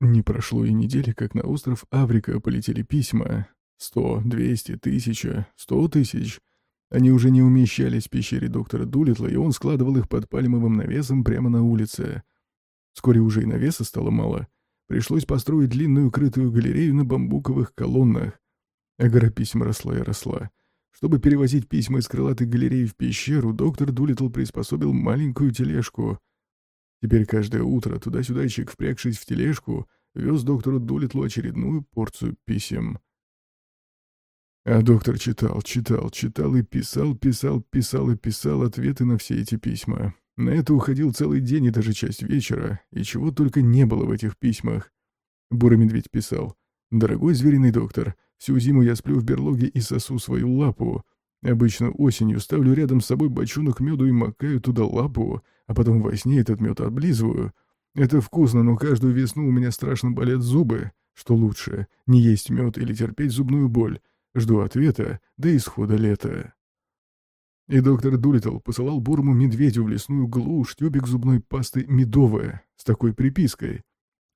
Не прошло и недели, как на остров Аврика полетели письма. Сто, двести, тысяча, сто тысяч. Они уже не умещались в пещере доктора Дулитла, и он складывал их под пальмовым навесом прямо на улице. Вскоре уже и навеса стало мало. Пришлось построить длинную крытую галерею на бамбуковых колоннах. А гора писем росла и росла. Чтобы перевозить письма из крылатой галереи в пещеру, доктор Дулитл приспособил маленькую тележку. Теперь каждое утро туда-сюдайчик, впрягшись в тележку, вез доктору Дулитлу очередную порцию писем. А доктор читал, читал, читал и писал, писал, писал и писал ответы на все эти письма. На это уходил целый день и даже часть вечера, и чего только не было в этих письмах. Бурый медведь писал. «Дорогой звериный доктор, всю зиму я сплю в берлоге и сосу свою лапу. Обычно осенью ставлю рядом с собой бочонок меду и макаю туда лапу, а потом во сне этот мед облизываю. Это вкусно, но каждую весну у меня страшно болят зубы. Что лучше, не есть мед или терпеть зубную боль? Жду ответа до исхода лета. И доктор Дулитл посылал бурому медведю в лесную глушь тюбик зубной пасты медовая с такой припиской.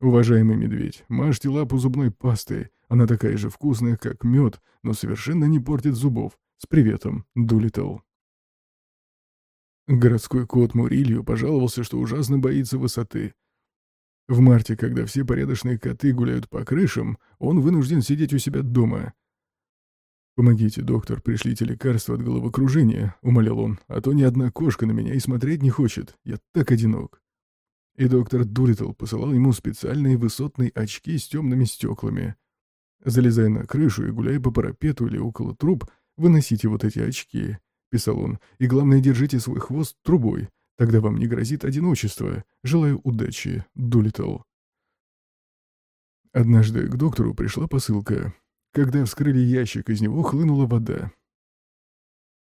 «Уважаемый медведь, мажьте лапу зубной пастой. Она такая же вкусная, как мед, но совершенно не портит зубов. С приветом, Дулитл». Городской кот Мурилью пожаловался, что ужасно боится высоты. В марте, когда все порядочные коты гуляют по крышам, он вынужден сидеть у себя дома. «Помогите, доктор, пришлите лекарство от головокружения», — умолял он, «а то ни одна кошка на меня и смотреть не хочет. Я так одинок». И доктор Дулитл посылал ему специальные высотные очки с темными стеклами. Залезая на крышу и гуляя по парапету или около труб, выносите вот эти очки. — писал он, — «и главное, держите свой хвост трубой. Тогда вам не грозит одиночество. Желаю удачи, Дулитл». Однажды к доктору пришла посылка. Когда вскрыли ящик, из него хлынула вода.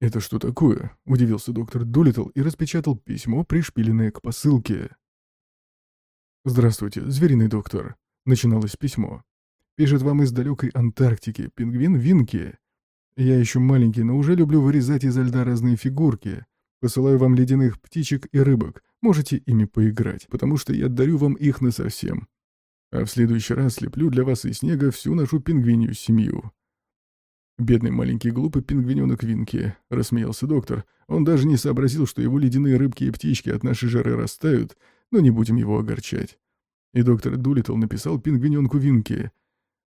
«Это что такое?» — удивился доктор Дулитл и распечатал письмо, пришпиленное к посылке. «Здравствуйте, звериный доктор», — начиналось письмо. «Пишет вам из далекой Антарктики пингвин Винки. Я еще маленький, но уже люблю вырезать изо льда разные фигурки. Посылаю вам ледяных птичек и рыбок. Можете ими поиграть, потому что я дарю вам их насовсем. А в следующий раз слеплю для вас из снега всю нашу пингвинью семью». «Бедный маленький глупый пингвиненок Винки», — рассмеялся доктор. «Он даже не сообразил, что его ледяные рыбки и птички от нашей жары растают, но не будем его огорчать». И доктор Дулитл написал пингвиненку Винки —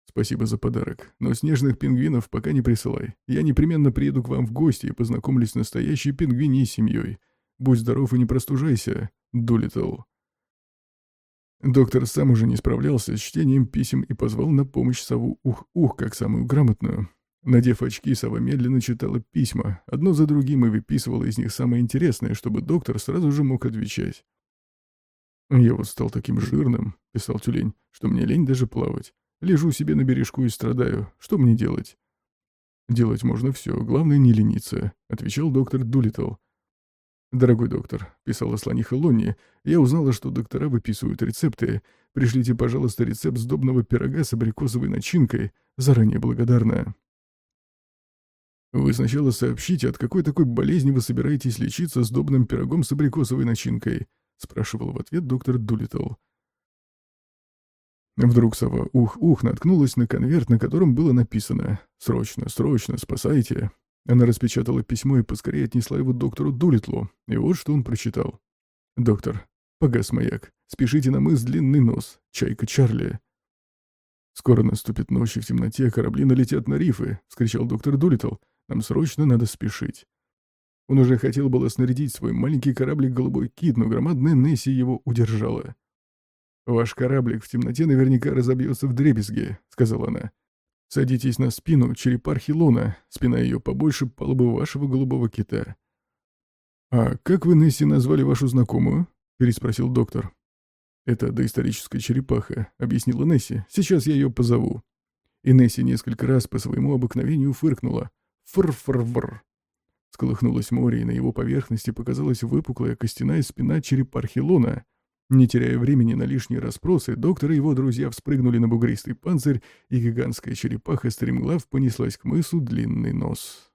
Спасибо за подарок, но снежных пингвинов пока не присылай. Я непременно приеду к вам в гости и познакомлюсь с настоящей пингвиней семьей. Будь здоров и не простужайся, Дулитл. Доктор сам уже не справлялся с чтением писем и позвал на помощь сову Ух-Ух как самую грамотную. Надев очки, сова медленно читала письма, одно за другим и выписывала из них самое интересное, чтобы доктор сразу же мог отвечать. «Я вот стал таким жирным», — писал тюлень, — «что мне лень даже плавать. Лежу себе на бережку и страдаю. Что мне делать?» «Делать можно все, главное не лениться», — отвечал доктор Дулитл. «Дорогой доктор», — писала слониха Лонни, — «я узнала, что доктора выписывают рецепты. Пришлите, пожалуйста, рецепт сдобного пирога с абрикосовой начинкой. Заранее благодарна». «Вы сначала сообщите, от какой такой болезни вы собираетесь лечиться сдобным пирогом с абрикосовой начинкой?» — спрашивал в ответ доктор Дулитл. Вдруг сова ух-ух наткнулась на конверт, на котором было написано «Срочно, срочно, спасайте». Она распечатала письмо и поскорее отнесла его доктору Дулитлу. И вот что он прочитал. «Доктор, погас маяк. Спешите на мыс Длинный Нос. Чайка Чарли». «Скоро наступит ночь, и в темноте корабли налетят на рифы», — вскричал доктор Дулитл. «Нам срочно надо спешить». Он уже хотел было снарядить свой маленький кораблик «Голубой кит», но громадная Несси его удержала. «Ваш кораблик в темноте наверняка разобьется в дребезге», — сказала она. «Садитесь на спину черепахи Луна, спина ее побольше палубы вашего голубого кита». «А как вы, Несси, назвали вашу знакомую?» — переспросил доктор. «Это доисторическая черепаха», — объяснила Несси. «Сейчас я ее позову». И Несси несколько раз по своему обыкновению фыркнула. «Фр-фр-фр». Сколыхнулось море, и на его поверхности показалась выпуклая костяная спина черепахи Луна, не теряя времени на лишние расспросы, доктор и его друзья вспрыгнули на бугристый панцирь, и гигантская черепаха стремглав понеслась к мысу длинный нос.